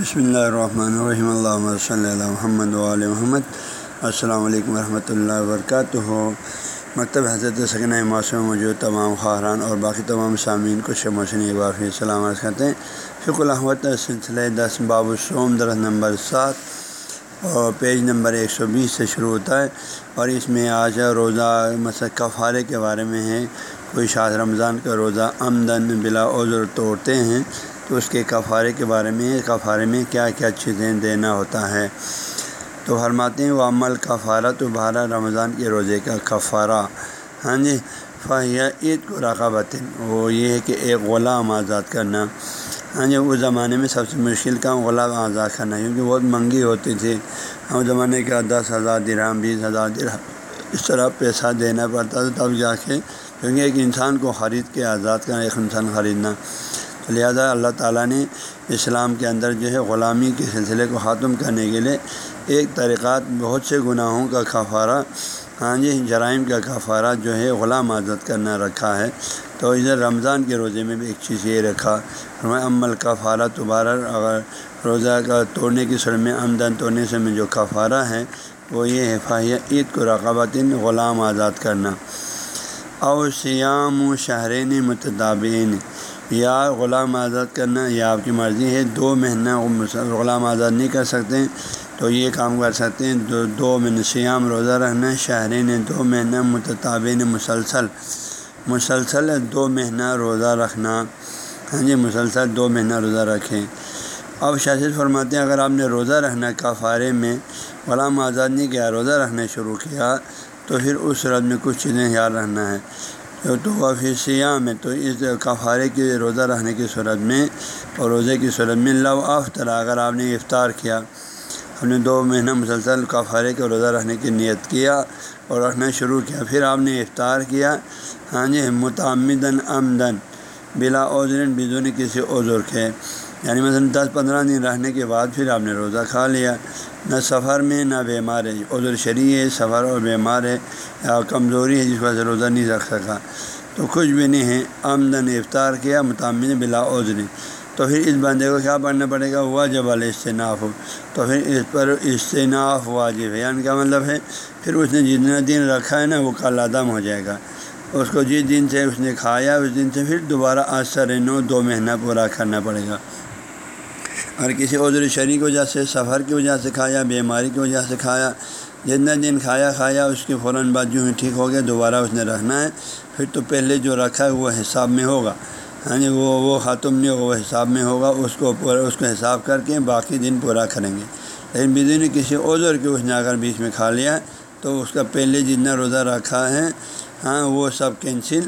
بسم اللہ الرحمن الرحیم اللہ صلی اللہ محمد علیہ محمد السلام علیکم ورحمۃ اللہ وبرکاتہ مکتب حضرت سکن موسم موجود تمام خاران اور باقی تمام سامعین کو شموسن وافی سلام عرض کرتے ہیں. فک الحمد سلسلہ دس باب السوم درخت نمبر سات اور پیج نمبر ایک سو بیس سے شروع ہوتا ہے اور اس میں آج روزہ مثلا کفارے کے بارے میں ہے. کوئی شاہ رمضان کا روزہ آمدن بلا عذر توڑتے ہیں. تو اس کے کفارے کے بارے میں، کفارے میں کیا کیا چیزیں دینا ہوتا ہے۔ تو فرماتے ہیں وہ عمل کفارہ تو بارہ رمضان کے روزے کا کفارہ۔ ہاں جی فاہیہ عید کو رقابت وہ یہ ہے کہ ایک غلام آزاد کرنا۔ ہاں جی اس زمانے میں سب سے مشکل کام غلام آزاد کرنا، کیونکہ بہت مہنگی ہوتی تھی۔ اس زمانے کا دس ہزار درہم، بیس ہزار درہم، اس طرح پیسہ دینا پڑتا تھا۔ تب جا کے، کیونکہ ایک انسان کو خرید کے آزاد کرنا، ایک انسان خریدنا۔ لہٰذا اللہ تعالیٰ نے اسلام کے اندر جو ہے غلامی کے سلسلے کو ختم کرنے کے لیے ایک طریقات بہت سے گناہوں کا کفارہ ہاں جی جرائم کا کفارہ جو ہے غلام آزاد کرنا رکھا ہے۔ تو ادھر رمضان کے روزے میں بھی ایک چیز یہ رکھا ہمیں عمل کفارہ دوبارہ اگر روزہ کا توڑنے کی سر میں، آمدن توڑنے سے میں جو کفارہ ہے، وہ یہ ہے عید کو رقابت غلام آزاد کرنا۔ اور سیام و شہرین متدابین یا غلام آزاد کرنا یہ آپ کی مرضی ہے، دو مہینہ غلام آزاد نہیں کر سکتے، تو یہ کام کر سکتے ہیں۔ دو دو مہینے سیام روزہ رہنا شہرین دو مہینہ متطابین مسلسل مسلسل دو مہینہ روزہ رکھنا۔ ہاں جی مسلسل دو مہینہ روزہ رکھیں۔ اب شاشد فرماتے ہیں، اگر آپ نے روزہ رہنا کفارے میں غلام آزاد نہیں کیا، روزہ رکھنا شروع کیا، تو پھر اس رد میں کچھ چیزیں خیال رہنا ہے۔ تو وہ پھر سیام ہے، تو اس کفارے کے روزہ رہنے کی صورت میں اور روزے کی صورت میں لو افطر اگر آپ نے افطار کیا، ہم نے دو مہینہ مسلسل کفارے کے روزہ رہنے کی نیت کیا اور رکھنا شروع کیا۔ پھر آپ نے افطار کیا۔ ہاں جی متعمدن آمدن بلا عذرن بدون کسی عذر کے۔ یعنی مثلاً دس پندرہ دن رہنے کے بعد پھر آپ نے روزہ کھا لیا۔ نہ سفر میں، نہ بیمار ہے۔ عذر شریع ہے، سفر اور بیمار ہے۔ یا کمزوری ہے جس وجہ سے روزہ نہیں رکھ سکا۔ تو کچھ بھی نہیں ہے، آمدن افطار کیا متعمد بلا عذر۔ تو پھر اس بندے کو کیا پڑھنا پڑے گا؟ واجب والا اجتناف ہو تو پھر اس پر اجتناف واجب ہے۔ یعنی کیا مطلب ہے؟ پھر اس نے جتنا دن رکھا ہے نا، وہ کل عدم ہو جائے گا۔ اس کو جس دن سے اس نے کھایا، اس دن سے پھر دوبارہ اثر نو، دو مہینہ پورا کرنا پڑے گا۔ اور کسی عذر شرح کی وجہ سے، سفر کی وجہ سے کھایا، بیماری کی وجہ سے کھایا جتنا دن کھایا کھایا، اس کے فوراً بعد جو ہی ٹھیک ہو گیا، دوبارہ اس نے رکھنا ہے۔ پھر تو پہلے جو رکھا ہے، وہ حساب میں ہوگا۔ ہاں جی وہ وہ ختم نہیں ہوگا، وہ حساب میں ہوگا۔ اس کو پورا، اس کو حساب کر کے باقی دن پورا کریں گے۔ لیکن بدین کسی عذر کے اس نے اگر بیچ میں کھا لیا، تو اس کا پہلے جتنا روزہ رکھا ہے ہاں وہ سب کینسل۔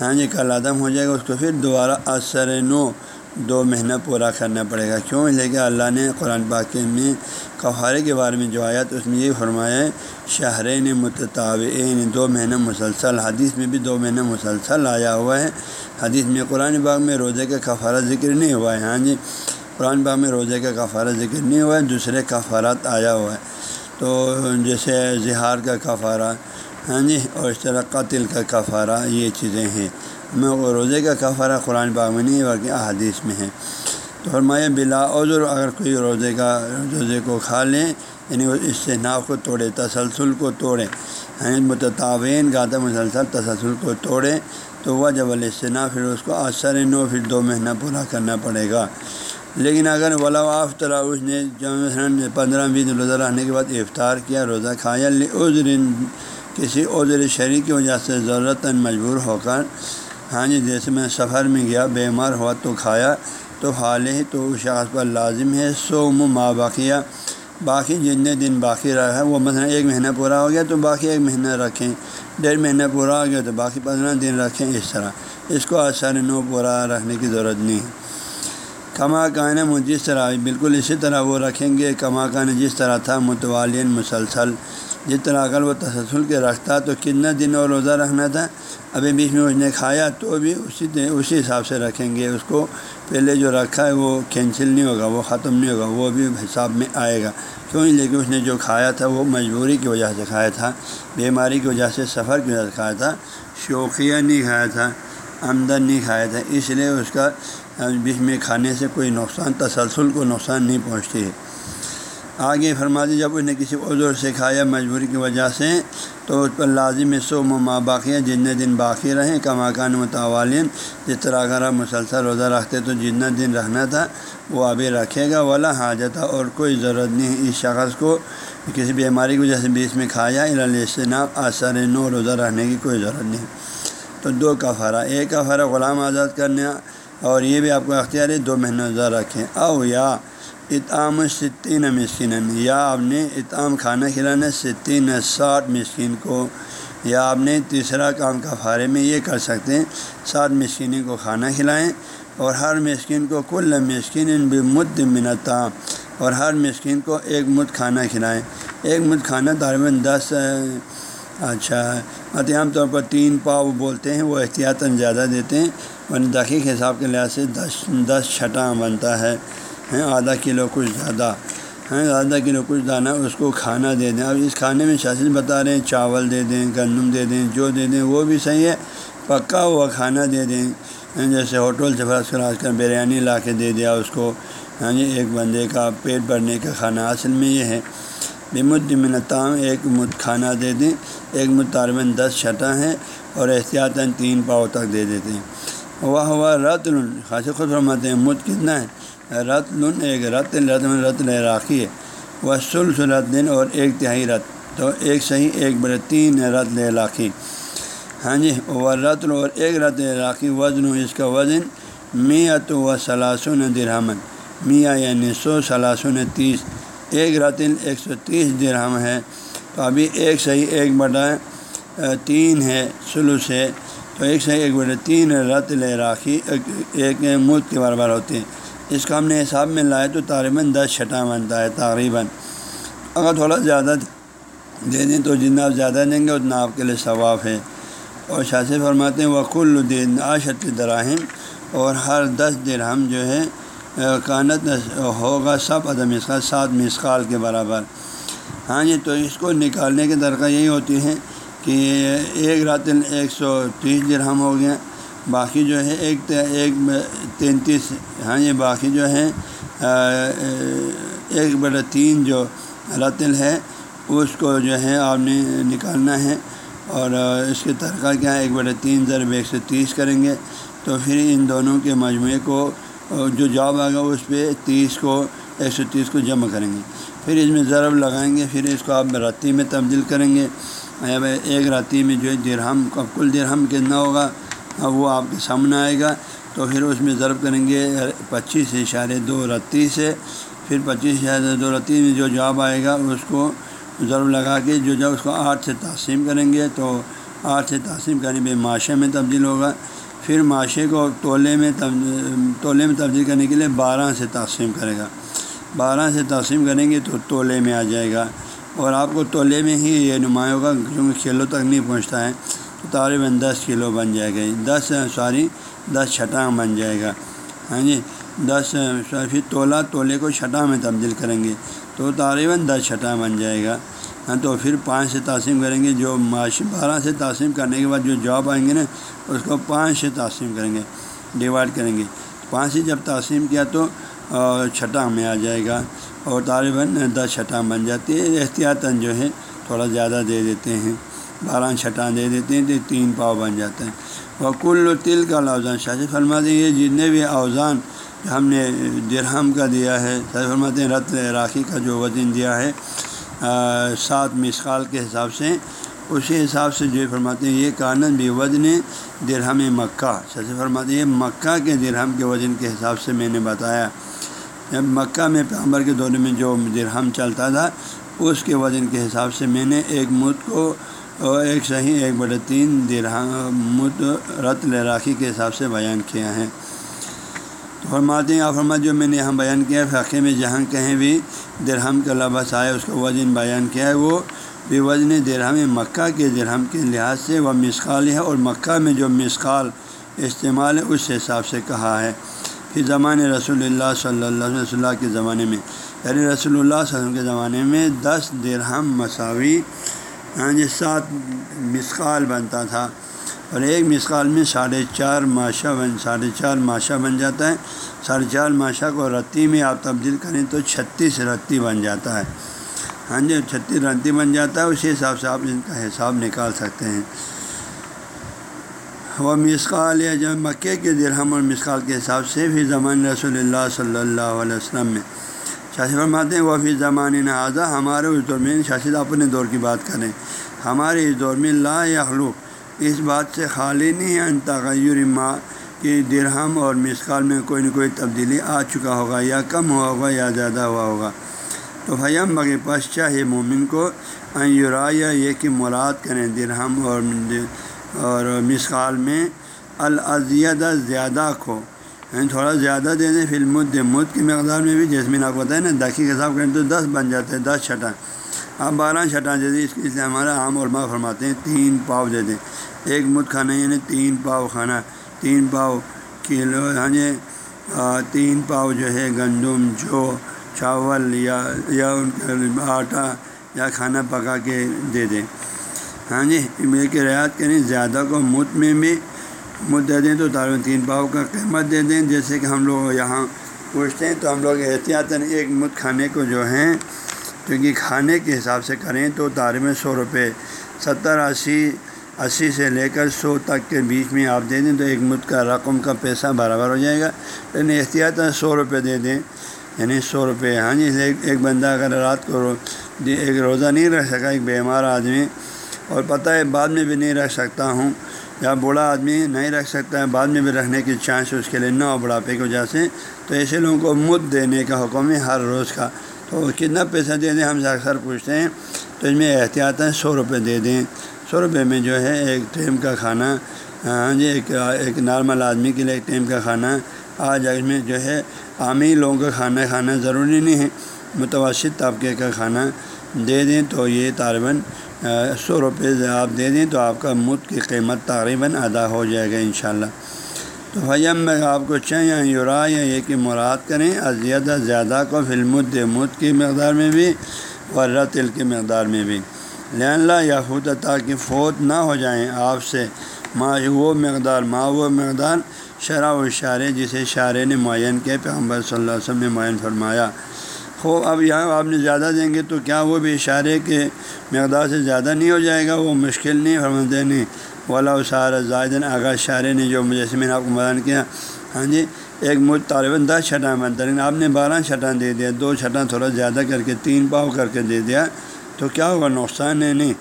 ہاں جی کل عدم ہو جائے گا، اس کو پھر دوبارہ اثر نو۔ دو مہینہ پورا کرنا پڑے گا۔ کیوں؟ لیکن اللہ نے قرآن پاک میں کفارے کے بارے میں جو آیا تو اس میں یہ فرمایا ہے، شہرین متطابعین، دو مہینہ مسلسل۔ حدیث میں بھی دو مہینہ مسلسل آیا ہوا ہے۔ حدیث میں قرآن باغ میں روزے کا کفارہ ذکر نہیں ہوا ہے۔ ہاں جی قرآن باغ میں روزے کا کفارہ ذکر نہیں ہوا ہے، دوسرے کفارات آیا ہوا ہے۔ تو جیسے زہار کا کفارہ ہاں جی اور اس طرح قتل کا کفارہ، یہ چیزیں ہیں۔ میں وہ روزے کا کفارہ قرآن پاک میں نہیں بلکہ احادیث میں ہے۔ تو فرمایا، بلا عذر اگر کوئی روزے کا، روزے کو کھا لیں یعنی وہ استناف کو توڑے، تسلسل کو توڑے یعنی متطابین گاتا مسلسل تسلسل کو توڑے، تو وہ جب الاجتناف پھر اس کو اثر نو، پھر دو مہینہ پورا کرنا پڑے گا۔ لیکن اگر ولا طرح اس نے جب پندرہ، بیس روزہ رہنے کے بعد افطار کیا، روزہ کھایا عذر کسی عذر شریک کی وجہ سے ضرورت مجبور ہو کر ہاں جی جیسے میں سفر میں گیا، بیمار ہوا تو کھایا، تو حال ہی تو اس شخص پر لازم ہے سو ماں باقیہ باقی جتنے دن باقی رہا ہے، وہ مثلا ایک مہینہ پورا ہو گیا تو باقی ایک مہینہ رکھیں۔ ڈیڑھ مہینہ پورا ہو گیا تو باقی پندرہ دن رکھیں۔ اس طرح۔ اس کو آسان نو پورا رکھنے کی ضرورت نہیں۔ ہے کما کان جس طرح، بالکل اسی طرح وہ رکھیں گے۔ کما کان جس طرح تھا متوالین مسلسل۔ جس طرح اگر وہ تسلسل کے رکھتا تو کتنا دن اور روزہ رکھنا تھا، ابھی بیچ میں اس نے کھایا تو بھی اسی دن، اسی حساب سے رکھیں گے۔ اس کو پہلے جو رکھا ہے وہ کینسل نہیں ہوگا، وہ ختم نہیں ہوگا، وہ بھی حساب میں آئے گا۔ کیوں؟ لیکن اس نے جو کھایا تھا وہ مجبوری کی وجہ سے کھایا تھا، بیماری کی وجہ سے، سفر کی وجہ سے کھایا تھا، شوقیہ نہیں کھایا تھا، آمدن نہیں کھایا تھا۔ اس لیے اس کا بیچ میں کھانے سے کوئی نقصان، تسلسل کو نقصان نہیں پہنچتی ہے۔ آگے فرما دی، جب انہیں کسی عذر سے کھایا مجبوری کی وجہ سے، تو اس پر لازم سو ماں باقی جتنے دن باقی رہیں کماکان متوالین جس طرح اگر آپ مسلسل روزہ رکھتے تو جتنا دن رکھنا تھا، وہ ابھی رکھے گا والا حاجت اور کوئی ضرورت نہیں اس شخص کو کسی بیماری کی وجہ سے بیچ میں کھایا الاجناب اثر نو روزہ رکھنے کی کوئی ضرورت نہیں۔ تو دو کفارہ، ایک کفارہ غلام آزاد کرنے اور یہ بھی آپ کو اختیار ہے، دو مہینہ روزہ رکھیں۔ او یا اطعام ستین مسکین یا آپ نے اطعام کھانا کھلانا ستین ساٹھ مسکین کو یا آپ نے تیسرا کام کا فارے میں یہ کر سکتے ہیں سات مسکینیں کو کھانا کھلائیں اور ہر مسکین کو کل مسکین بھی مد منتا اور ہر مسکین کو ایک مد کھانا کھلائیں۔ ایک مد کھانا تقریباً دس اچھا مطلب عام طور پر تین پاؤ بولتے ہیں، وہ احتیاطاً زیادہ دیتے ہیں۔ ورنہ دقیق حساب کے لحاظ سے دس دس چھٹا بنتا ہے۔ ہیں، آدھا کلو کچھ زیادہ۔ ہیں، آدھا کلو کچھ دانہ اس کو کھانا دے دیں۔ اب اس کھانے میں شاشد بتا رہے ہیں، چاول دے دیں، گندم دے دیں، جو دے دیں، وہ بھی صحیح ہے۔ پکا ہوا کھانا دے دیں۔ جیسے ہوٹل سے فرض کر، آج کل بریانی لا کے دے دیا اس کو۔ ہاں جی ایک بندے کا پیٹ بھرنے کا کھانا اصل میں یہ ہے۔ بمد منتام ایک مد کھانا دے دیں۔ ایک مد طالباً دس چھٹا ہے اور احتیاطاً تین پاؤ تک دے دیتے ہیں۔ وہ ہوا رت خاص خود فرماتے ہیں، مد کتنا ہے؟ رت لن ایک رت رت میں رت راکھی ہے۔ وہ سلس رت دن اور ایک تہائی رت۔ تو ایک صحیح، ایک بڑے تین رت لے ہاں جی وہ رت اور ایک رت راکھی وزن اس کا وزن میت و سلاسن درہمن میاں یعنی سو سلاسن تیس۔ ایک رتن ایک سو تیس درہم ہے۔ تو ابھی ایک صحیح، ایک بڑا تین ہے سلوس ہے۔ تو ایک صحیح، ایک بڑے تین رت لے راکھی ایک ملک کے برابر ہوتے ہیں۔ اس کا ہم نے حساب میں لائے تو تقریباً دس چھٹا بنتا ہے، تقریباً۔ اگر تھوڑا زیادہ دے دیں تو جتنا آپ زیادہ دیں گے اتنا آپ کے لیے ثواف ہے۔ اور شاث فرماتے ہیں وقل الدین عاشت دراہم اور ہر دس درہم جو ہے، کانت ہوگا سب عدم اسقال سات مسقال کے برابر۔ ہاں جی تو اس کو نکالنے کی درکار یہی ہوتی ہے کہ ایک رات ایک سو تیس درہم ہو گیا۔ باقی جو ہے ایک ایک تینتیس ہاں یہ باقی جو ہے ایک بڑا تین جو رتل ہے، اس کو جو ہے آپ نے نکالنا ہے اور اس کے ترقہ کیا ہے، ایک بڑے تین ضرب ایک سو تیس کریں گے۔ تو پھر ان دونوں کے مجموعے کو، جو جاب آئے گا اس پہ تیس کو، ایک سو تیس کو جمع کریں گے۔ پھر اس میں ضرب لگائیں گے، پھر اس کو آپ رتی میں تبدیل کریں گے۔ ایک رتی میں جو ہے درہم کا کل درہم کتنا ہوگا۔ وہ آپ کے سامنے آئے گا۔ تو پھر اس میں ضرب کریں گے پچیس اشارے دو رتی سے۔ پھر پچیس اشارے دو رتی میں جو جواب آئے گا، اس کو ضرب لگا کے جو جب اس کو آٹھ سے تقسیم کریں گے۔ تو آٹھ سے تقسیم کرنے پہ معاشے میں تبدیل ہوگا۔ پھر معاشے کو تولے میں تولے میں تبدیل کرنے کے لیے بارہ سے تقسیم کرے گا۔ بارہ سے تقسیم کریں گے تو تولے میں آ جائے گا۔ اور آپ کو تولے میں ہی یہ نمایاں ہوگا، کیونکہ کھیلوں تک نہیں پہنچتا ہے۔ تو تقریباً دس کلو بن جائے گا۔ دس سوری دس چھٹانگ بن جائے گا۔ ہاں جی دس پھر تولا، تولے کو چھٹا میں تبدیل کریں گے۔ تو تقریباً دس چھٹا بن جائے گا۔ ہاں تو پھر پانچ سے تقسیم کریں گے۔ جو معاشی بارہ سے تقسیم کرنے کے بعد جو جاب آئیں گے نا، اس کو پانچ سے تقسیم کریں گے ڈیوائڈ کریں گے۔ پانچ سے جب تقسیم کیا تو چھٹا میں آ جائے گا۔ اور طالباً دس چھٹا بن جاتی ہے۔ احتیاطاً جو ہے، تھوڑا زیادہ دے دیتے ہیں۔ بارہ چھٹان دے دیتے ہیں تو تین پاؤ بن جاتے ہیں۔ وہ کل تل کا لوزان شاہ فرما دیں یہ جتنے بھی اوزان ہم نے درہم کا دیا ہے شاہ فرماتے ہیں رت راکھی کا جو وزن دیا ہے سات مسقال کے حساب سے۔ اسی حساب سے جو فرماتے ہیں یہ کانن بھی وزن درہم مکہ۔ شاہ فرماتے ہیں یہ مکہ کے درہم کے وزن کے حساب سے میں نے بتایا۔ جب مکہ میں پیغمبر کے دورے میں جو درہم چلتا تھا، اس کے وزن کے حساب سے میں نے ایک مت کو اور ایک صحیح ایک بڑے تین مت رت راکھی کے حساب سے بیان کیا ہے تو فرماتے ہیں فرمات جو میں نے یہاں بیان کیا ہے فقے میں جہاں کہیں بھی درہم کا لباس آئے، اس کا وزن بیان کیا ہے، وہ بھی وزن درہم مکہ کے درہم کے لحاظ سے وہ مسقال ہے، اور مکہ میں جو مسقال استعمال ہے، اس حساب سے کہا ہے۔ پھر زمانے رسول اللہ صلی اللہ علیہ وسلم کے زمانے میں یعنی رسول اللہ صلی اللہ علیہ وسلم کے زمانے میں دس درہم مساوی ہاں جی سات مسقال بنتا تھا اور ایک مسقال میں ساڑھے چار ماشا بن ساڑھے چار ماشا بن جاتا ہے۔ ساڑھے چار ماشا کو رتی میں آپ تبدیل کریں تو چھتیس رتی بن جاتا ہے۔ ہاں جی چھتیس رتی بن جاتا ہے اسی حساب سے آپ ان کا حساب نکال سکتے ہیں۔ وہ مسقال یا جب مکے کے درہم اور مسقال کے حساب سے بھی زمان رسول اللہ صلی اللہ علیہ وسلم میں شاشد فرماتے ہیں وہ بھی زمان ہمارے اس دور میں شاشد اپنے دور کی بات کریں۔ ہمارے اس دور میں لا یخلوق اس بات سے خالی نہیں ہے تغیر ماں کہ درہم اور مسقال میں کوئی نہ کوئی تبدیلی آ چکا ہوگا، یا کم ہوا ہوگا یا زیادہ ہوا ہوگا۔ تو بھیم بغیر پس چاہے مومن کو یورا یا یہ کہ مراد کریں درہم اور اور مسقال میں الزیدہ زیادہ کو۔ یعنی تھوڑا زیادہ دے دیں پھر مد مد کی مقدار میں بھی جیسے میں آپ کو بتایا نا دکی کے حساب کریں تو دس بن جاتے ہیں، دس چھٹا آپ بارہ چھٹا دے دیں، اس کے لیے ہمارا عام علماء فرماتے ہیں، تین پاؤ دے دیں۔ ایک مد کھانا یعنی تین پاؤ کھانا، تین پاؤ کلو ہاں جی تین پاؤ جو ہے گندم، جو چاول یا یا ان کا آٹا یا کھانا پکا کے دے دیں۔ ہاں جی یہ کہ رعایت کریں زیادہ کو مت میں بھی مت دے دیں تو طالب تین پاؤ کا قیمت دے دیں، جیسے کہ ہم لوگ یہاں پوچھتے ہیں تو ہم لوگ احتیاطاً ایک مت کھانے کو جو ہیں کیونکہ کھانے کے حساب سے کریں تو طالب سو روپے، ستر، اسی اسی سے لے کر سو تک کے بیچ میں آپ دے دیں تو ایک مت کا رقم کا پیسہ برابر ہو جائے گا۔ یعنی لیکن احتیاط سو روپے دے دیں۔ یعنی سو روپے ہاں جی ایک بندہ اگر رات کو ایک روزہ نہیں رہ سکا، ایک بیمار آدمی، اور پتہ ہے بعد میں بھی نہیں رکھ سکتا ہوں۔ یا بوڑھا آدمی نہیں رکھ سکتا ہے، بعد میں بھی رکھنے کی چانس اس کے لیے نہ ہو بڑھاپے کی وجہ سے۔ تو ایسے لوگوں کو مد دینے کا حکم ہے ہر روز کا۔ تو کتنا پیسہ دے دیں، ہم سے اکثر پوچھتے ہیں۔ تو اس میں احتیاط ہے، سو روپے دے دیں۔ سو روپے میں جو ہے ایک ٹیم کا کھانا ہاں جی ایک ایک نارمل آدمی کے لیے ایک ٹیم کا کھانا۔ آج اس میں جو ہے عامی لوگوں کا کھانا کھانا ضروری نہیں ہے، متوسط طبقے کا کھانا دے دیں تو یہ طالباً سو روپے آپ دے دیں تو آپ کا مت کی قیمت تقریباً ادا ہو جائے گا انشاءاللہ۔ تو بھیم میں آپ کو چاہیں یورا یا یہ کہ مراد کریں زیادہ زیادہ کو فلمد مت کی مقدار میں بھی ورہ تل کی مقدار میں بھی۔ اللہ یا خود تاکہ فوت نہ ہو جائیں آپ سے۔ ماں وہ مقدار ماں وہ مقدار شرح و اشارے جسے اشارے نے معین کیا، پیغمبر صلی اللہ علیہ وسلم نے معین فرمایا۔ ہو اب یہاں آپ نے زیادہ دیں گے تو کیا وہ بھی اشارے کے مقدار سے زیادہ نہیں ہو جائے گا؟ وہ مشکل نہیں، فرماتے نہیں۔ ولا اشار زائدن آغاز اشارے نے جو جیسے میں نے آپ کو بیان کیا۔ ہاں جی ایک مجھ طالباً دس چھٹاں بنتا لیکن آپ نے بارہ چھٹاں دے دیا، دو چھٹاں تھوڑا زیادہ کر کے، تین پاؤ کر کے دے دیا، تو کیا ہوگا؟ نقصان ہے نہیں۔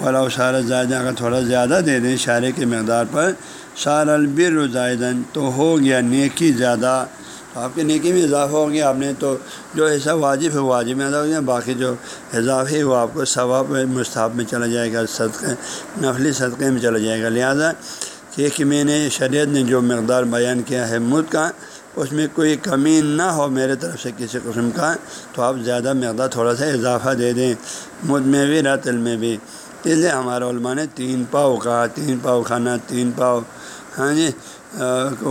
والا اشارہ زائدہ اگر تھوڑا زیادہ دے دیں اشارے کے مقدار پر، سار البر زائدن تو ہو گیا نیکی زیادہ۔ آپ کے نیکی میں اضافہ ہو گیا آپ نے تو جو حصہ واجب ہے، واجب میں ادا ہو گیا۔ باقی جو اضافی ہے وہ آپ کو ثواب مصحف میں چلا جائے گا، صدقے، نفلی صدقے میں چلا جائے گا۔ لہٰذا کہ میں نے شریعت نے جو مقدار بیان کیا ہے مد کا، اس میں کوئی کمی نہ ہو میرے طرف سے کسی قسم کا، تو آپ زیادہ مقدار تھوڑا سا اضافہ دے دیں۔ مد میں بھی، راتل میں بھی۔ اس لیے ہمارے علماء نے تین پاؤ کا تین پاؤ کھانا، تین پاؤ ہاں جی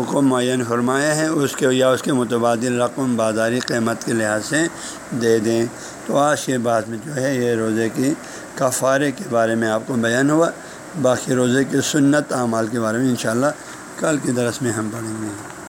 کو معین فرمایا ہے، اس کے یا اس کے متبادل رقم بازاری قیمت کے لحاظ سے دے دیں۔ تو آج کے بعد میں جو ہے، یہ روزے کی کفارے کے بارے میں آپ کو بیان ہوا۔ باقی روزے کے سنت اعمال کے بارے میں انشاءاللہ کل کی درس میں ہم پڑھیں گے۔